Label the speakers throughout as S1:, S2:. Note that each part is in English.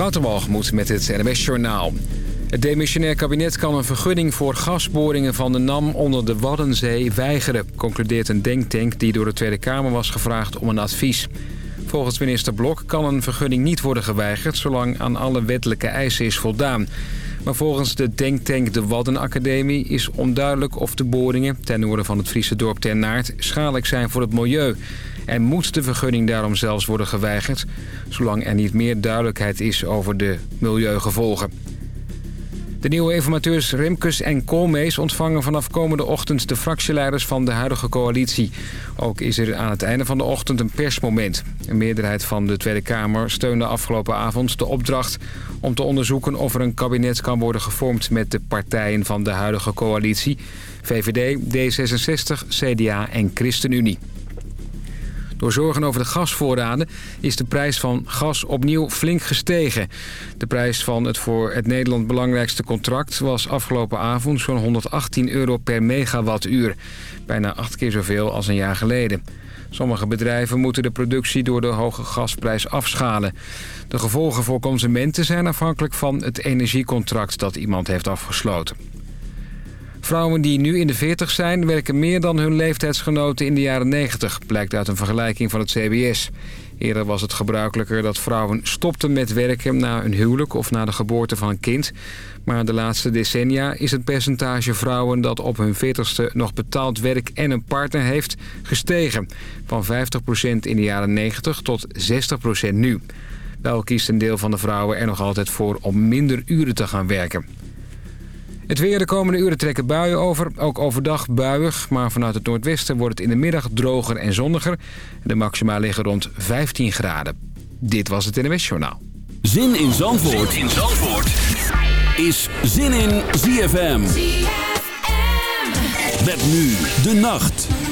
S1: Waterwalgemoed met het NMS Journaal. Het demissionair kabinet kan een vergunning voor gasboringen van de NAM onder de Waddenzee weigeren... concludeert een denktank die door de Tweede Kamer was gevraagd om een advies. Volgens minister Blok kan een vergunning niet worden geweigerd... zolang aan alle wettelijke eisen is voldaan. Maar volgens de denktank de Waddenacademie is onduidelijk of de boringen... ten noorden van het Friese dorp Ter Naart schadelijk zijn voor het milieu... En moet de vergunning daarom zelfs worden geweigerd... zolang er niet meer duidelijkheid is over de milieugevolgen. De nieuwe informateurs Remkes en Koolmees ontvangen vanaf komende ochtend de fractieleiders van de huidige coalitie. Ook is er aan het einde van de ochtend een persmoment. Een meerderheid van de Tweede Kamer steunde afgelopen avond de opdracht om te onderzoeken of er een kabinet kan worden gevormd met de partijen van de huidige coalitie. VVD, D66, CDA en ChristenUnie. Door zorgen over de gasvoorraden is de prijs van gas opnieuw flink gestegen. De prijs van het voor het Nederland belangrijkste contract was afgelopen avond zo'n 118 euro per megawattuur. Bijna acht keer zoveel als een jaar geleden. Sommige bedrijven moeten de productie door de hoge gasprijs afschalen. De gevolgen voor consumenten zijn afhankelijk van het energiecontract dat iemand heeft afgesloten. Vrouwen die nu in de 40 zijn werken meer dan hun leeftijdsgenoten in de jaren 90, blijkt uit een vergelijking van het CBS. Eerder was het gebruikelijker dat vrouwen stopten met werken na een huwelijk of na de geboorte van een kind. Maar de laatste decennia is het percentage vrouwen dat op hun 40ste nog betaald werk en een partner heeft gestegen. Van 50% in de jaren 90 tot 60% nu. Wel kiest een deel van de vrouwen er nog altijd voor om minder uren te gaan werken. Het weer de komende uren trekken buien over. Ook overdag buiig, maar vanuit het noordwesten wordt het in de middag droger en zonniger. De maxima liggen rond 15 graden. Dit was het NWS Journaal.
S2: Zin in Zandvoort, zin in Zandvoort. is Zin in ZFM. ZFM. Met nu de nacht.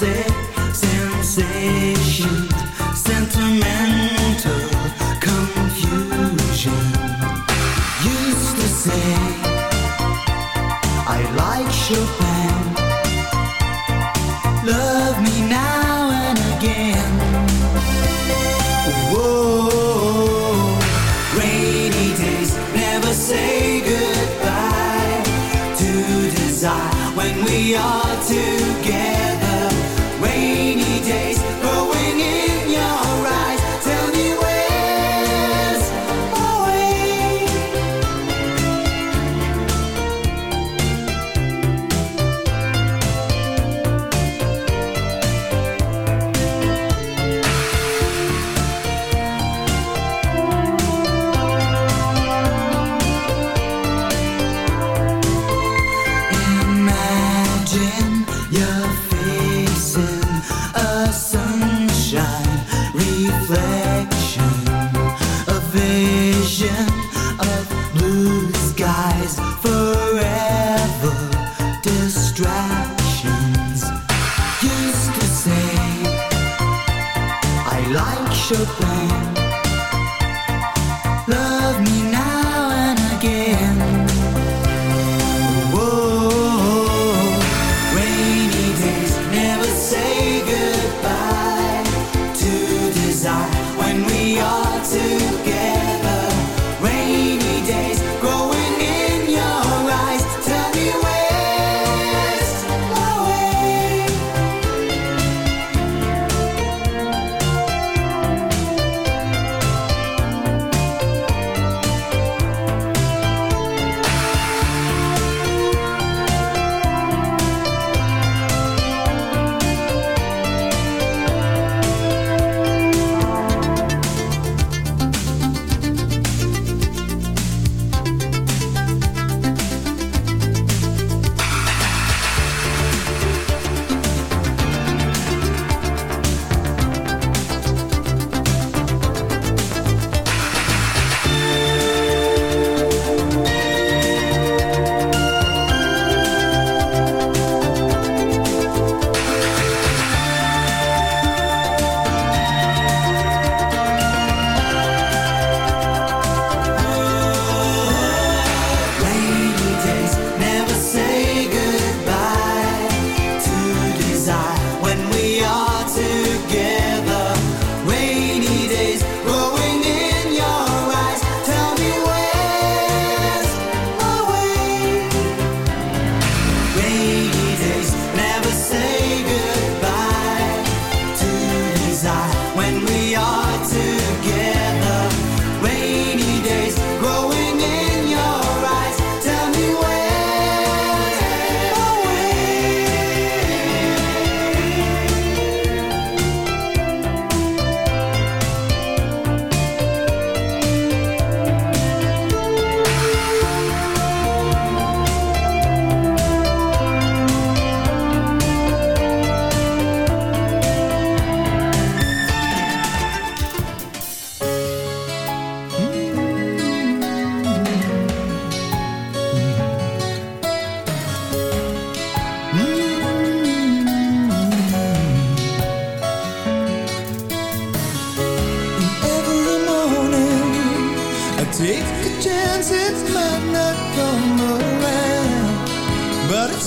S3: Forever distractions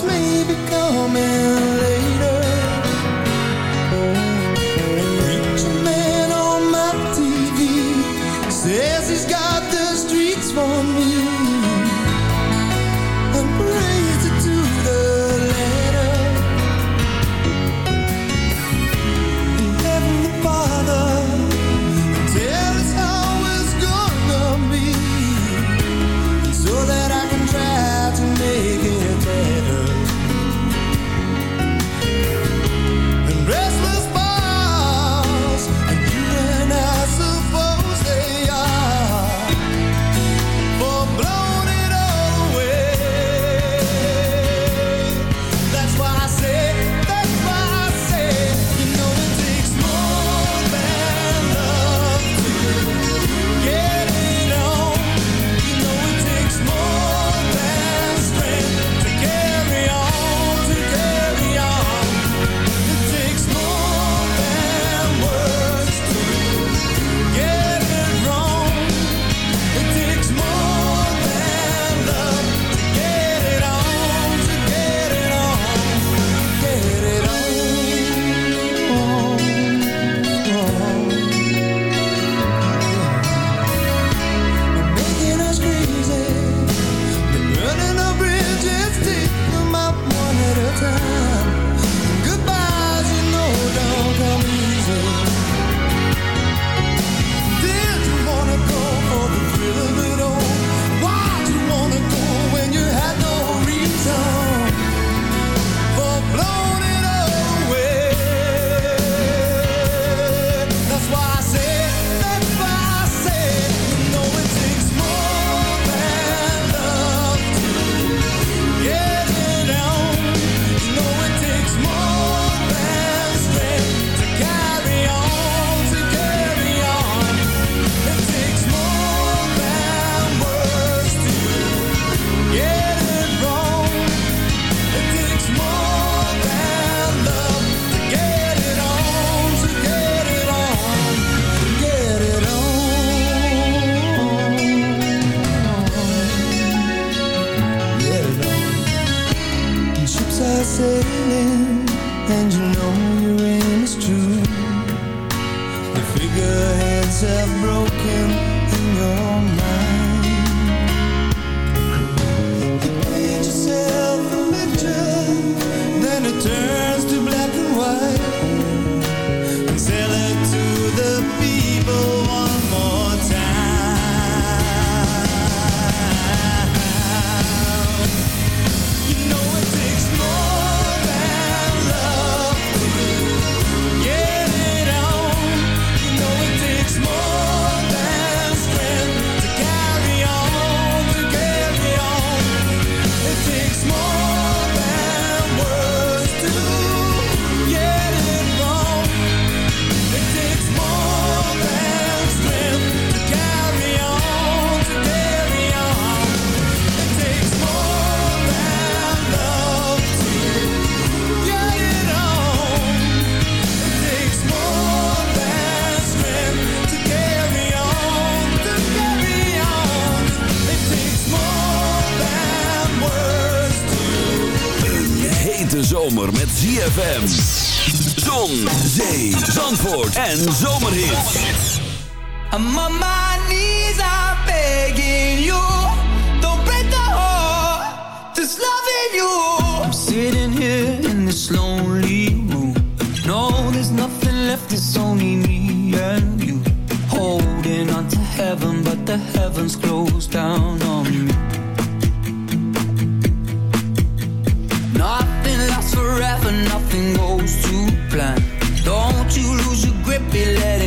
S3: maybe ZFM.
S2: Zon, zee, zandvoort en zomerhit.
S4: I'm on my knees, I'm begging you. Don't break the heart that's loving you. I'm sitting here in this lonely room. No, there's nothing left, it's only me and you. Holding on to heaven, but the heavens close down on me. be let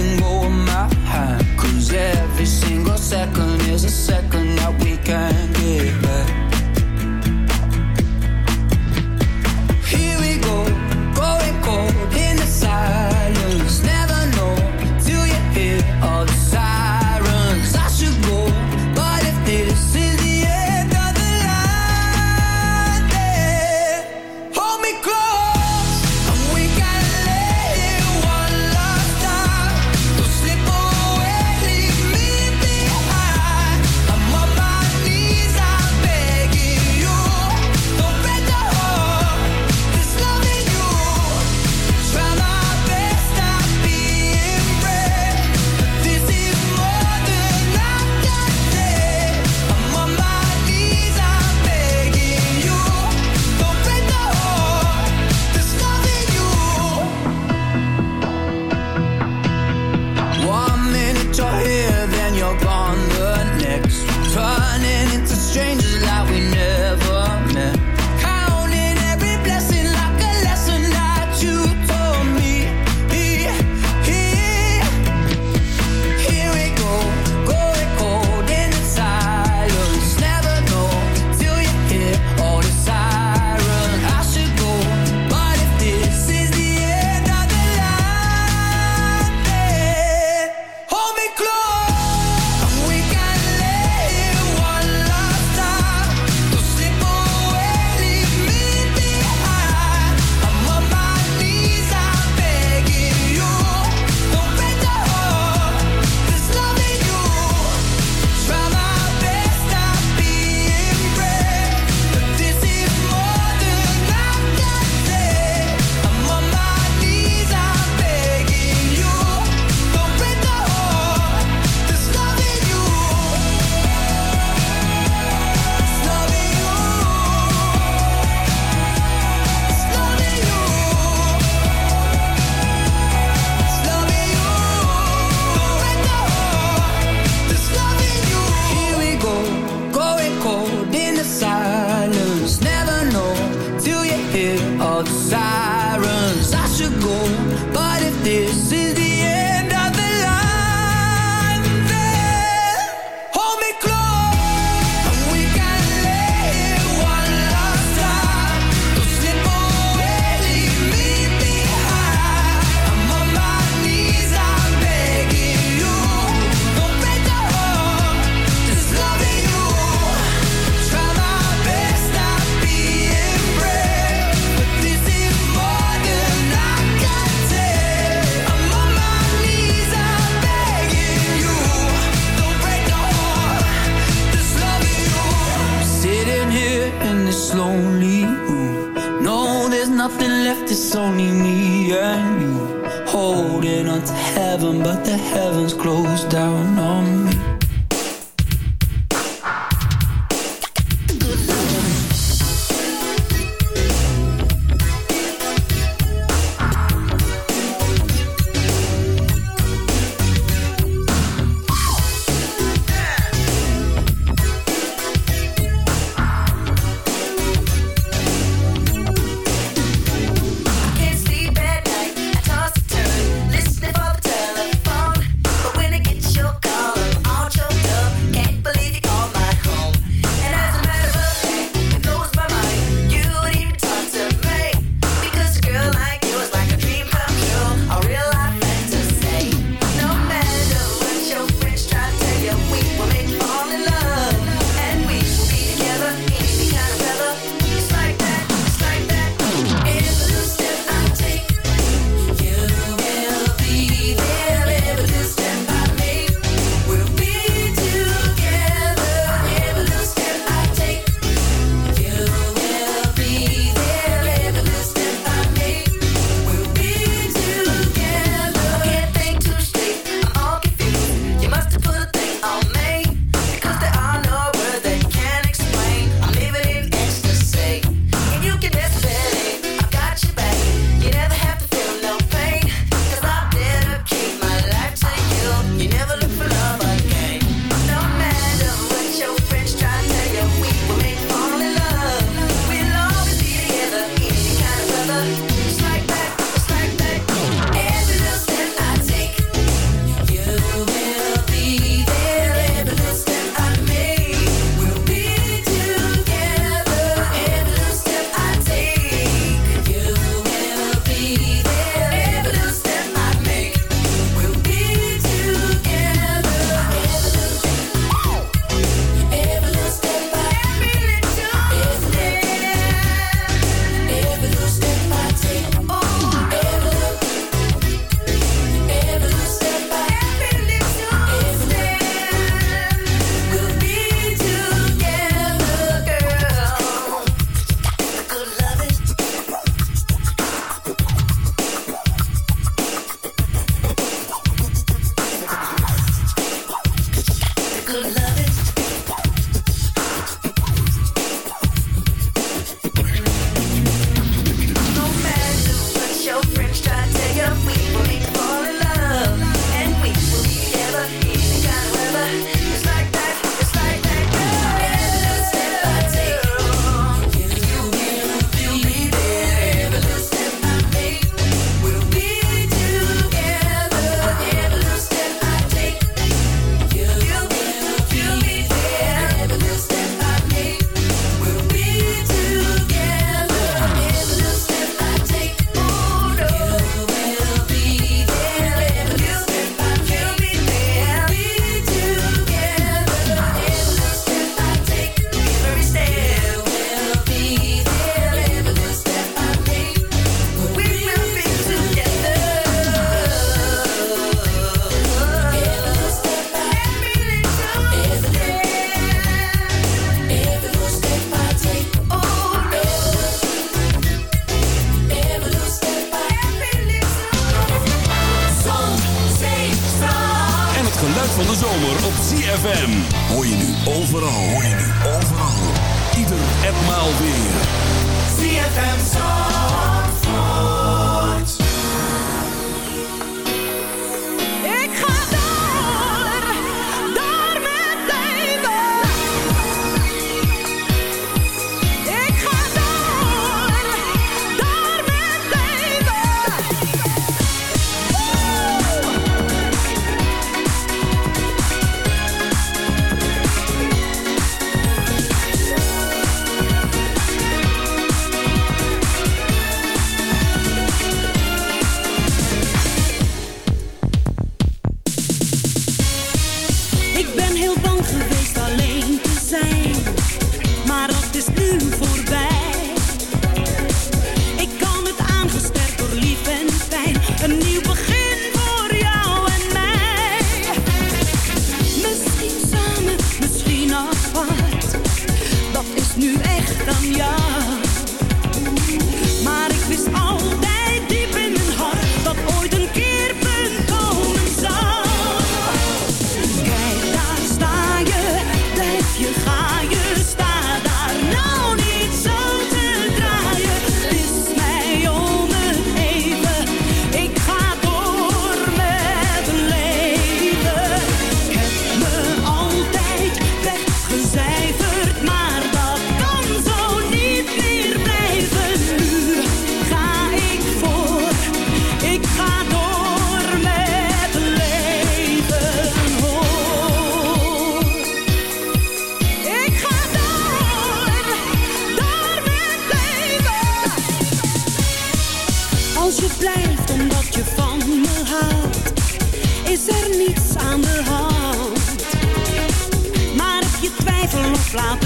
S5: twijfel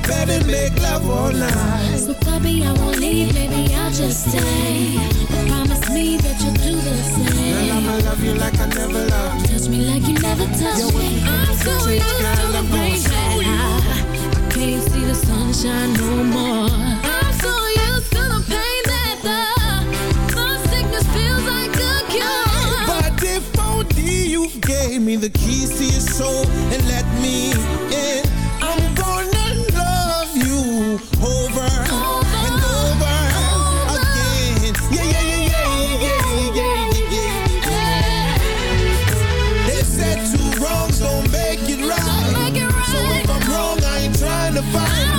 S6: Up bed and make love all night.
S5: So baby, I won't leave, maybe I'll just stay. Promise me that you'll do the
S6: Girl,
S5: same.
S6: I'ma love you like I never loved.
S5: Touch me like you never touched me. I'm so used to the rain that. I, can't see the sunshine no more. I'm so used to the pain that the, the sickness feels like a cure.
S6: But if only you gave me the keys to your soul and let me the
S7: fire.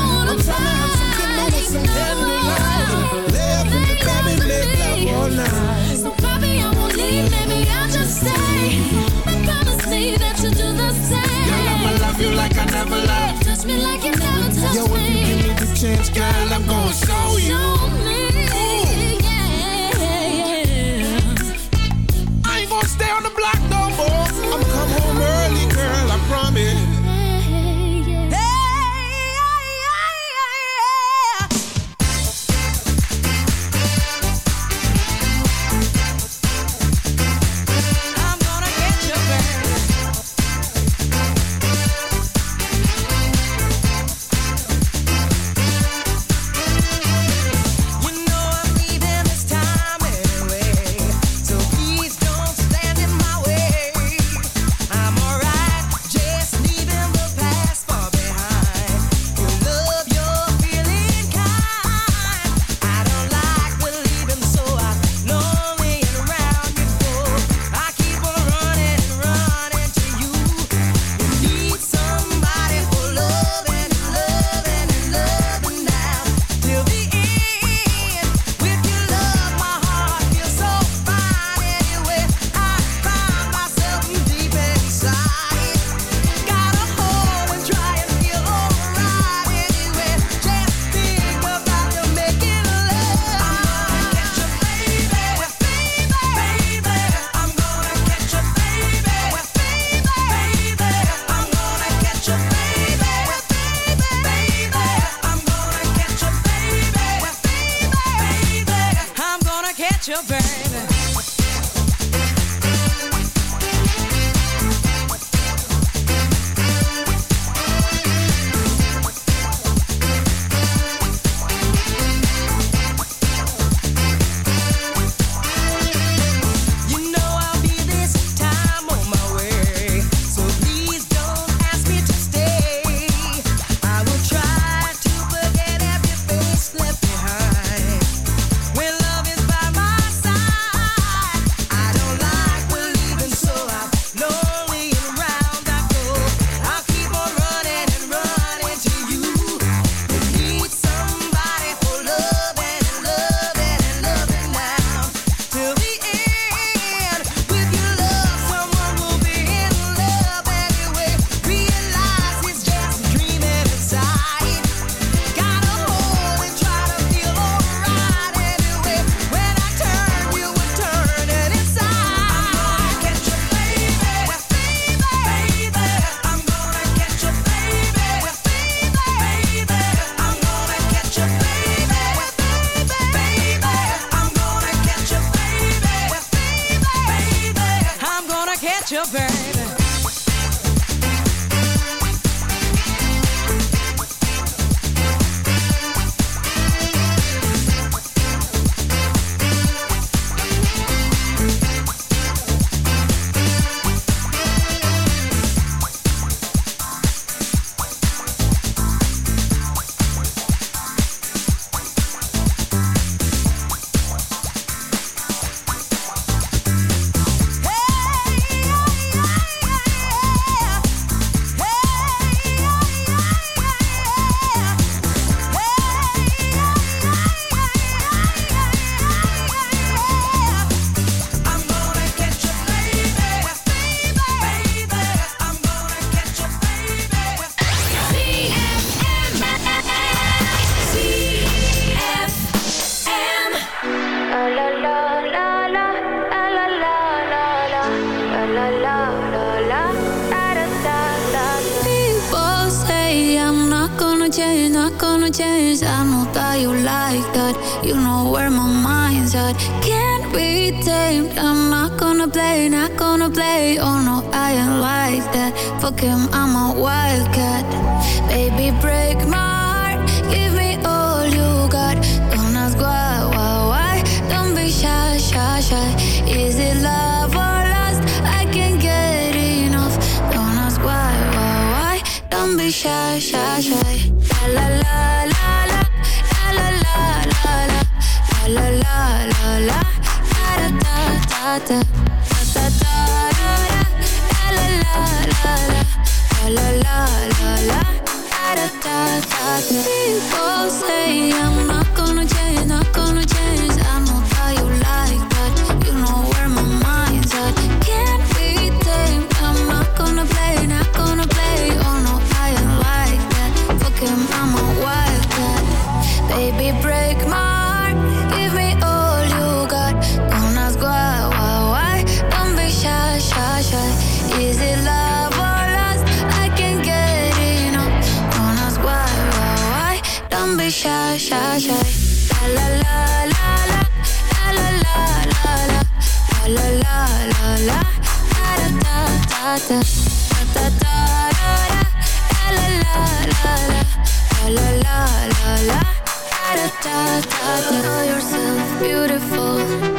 S7: la la la da da da da la la la la la la la la
S8: la da da da da da da la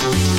S9: We'll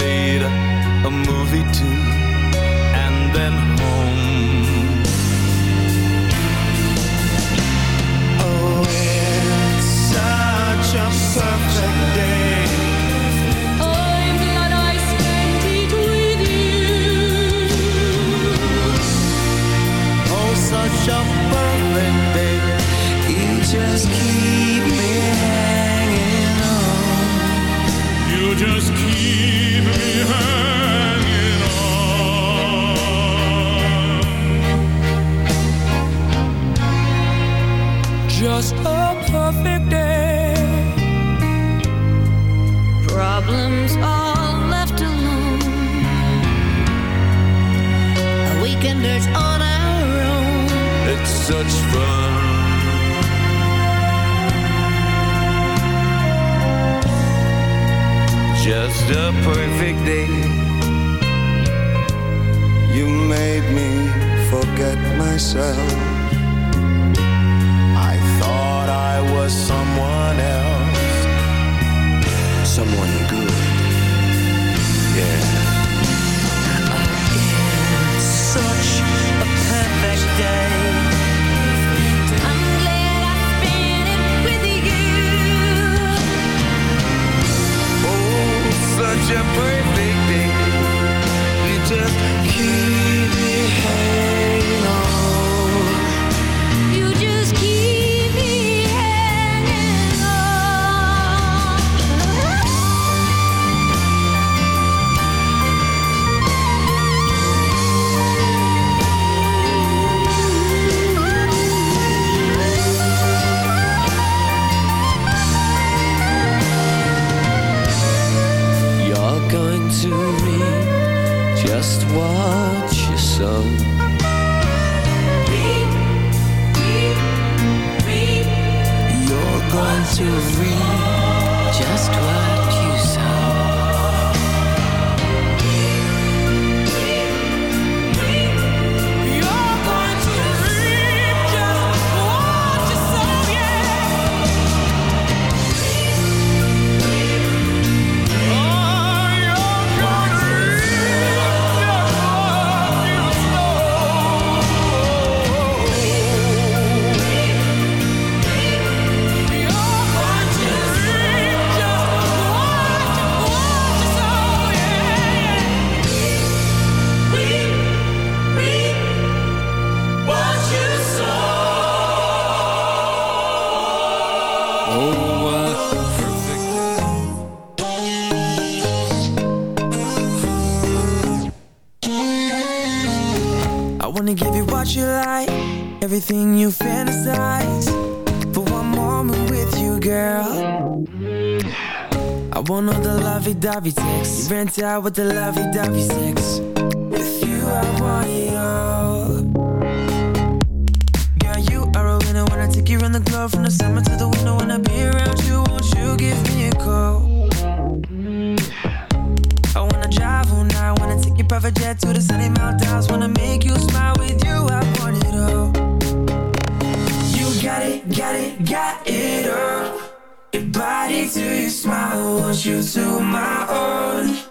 S5: You
S4: rent out with the lovey-dovey sex. You to my own.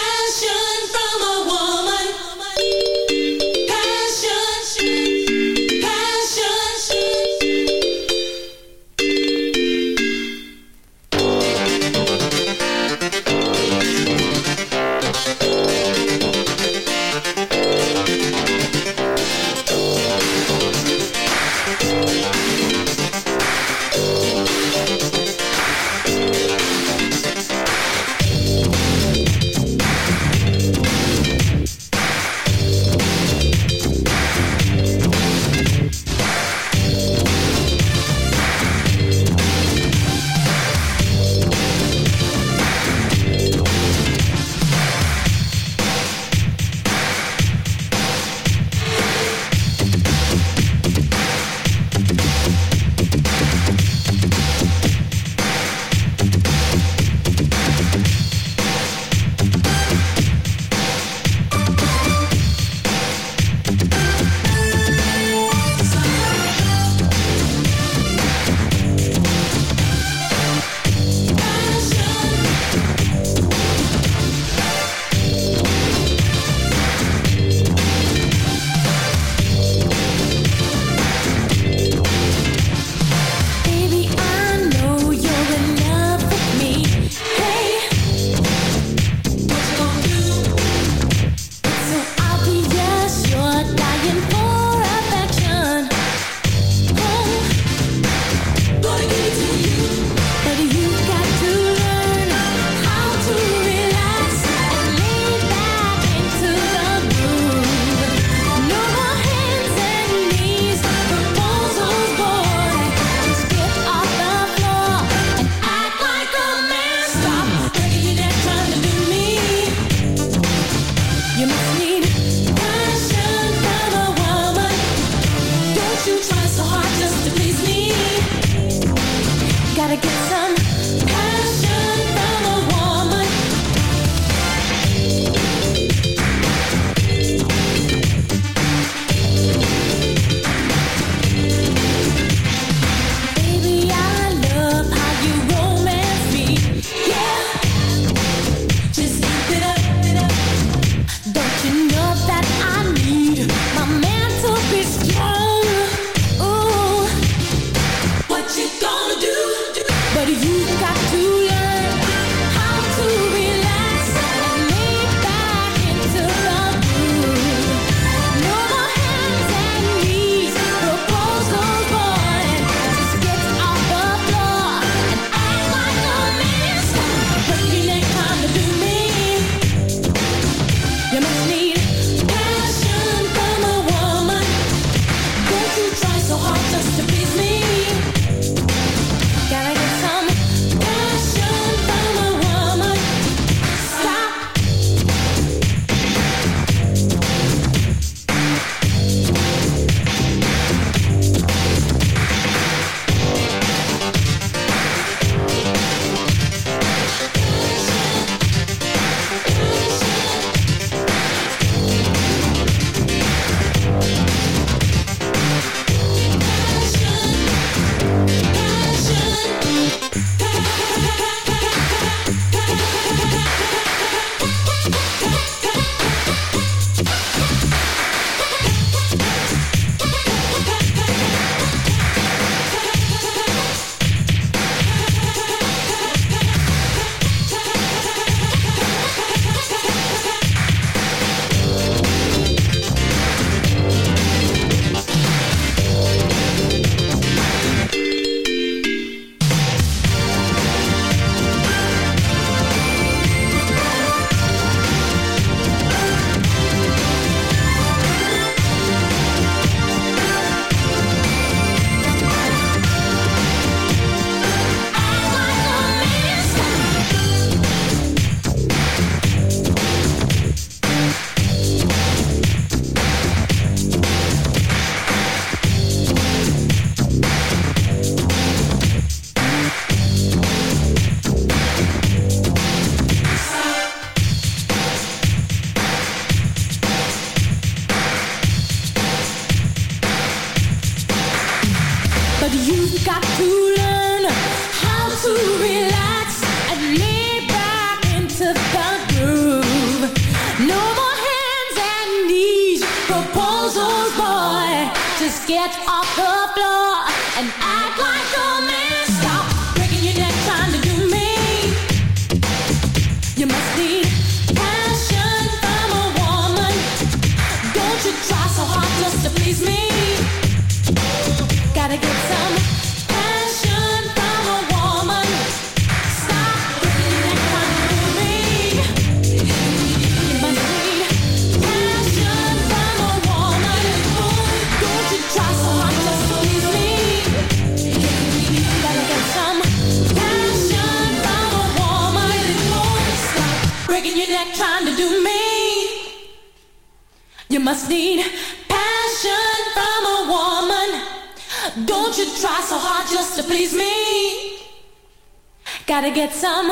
S5: some.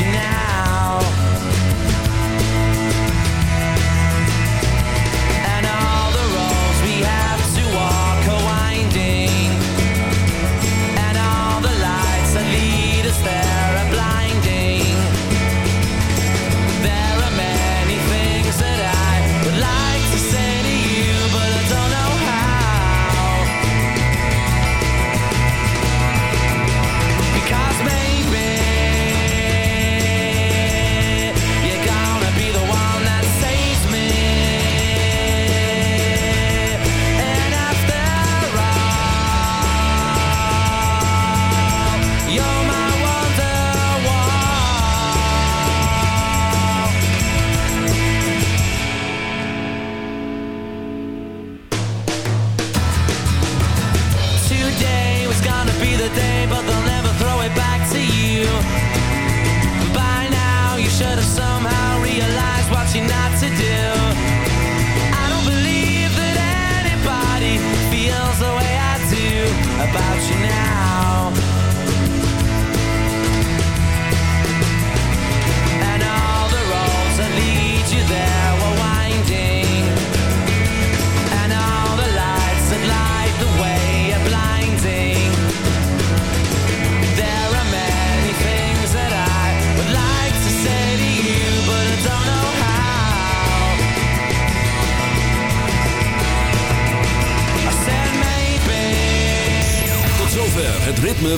S3: about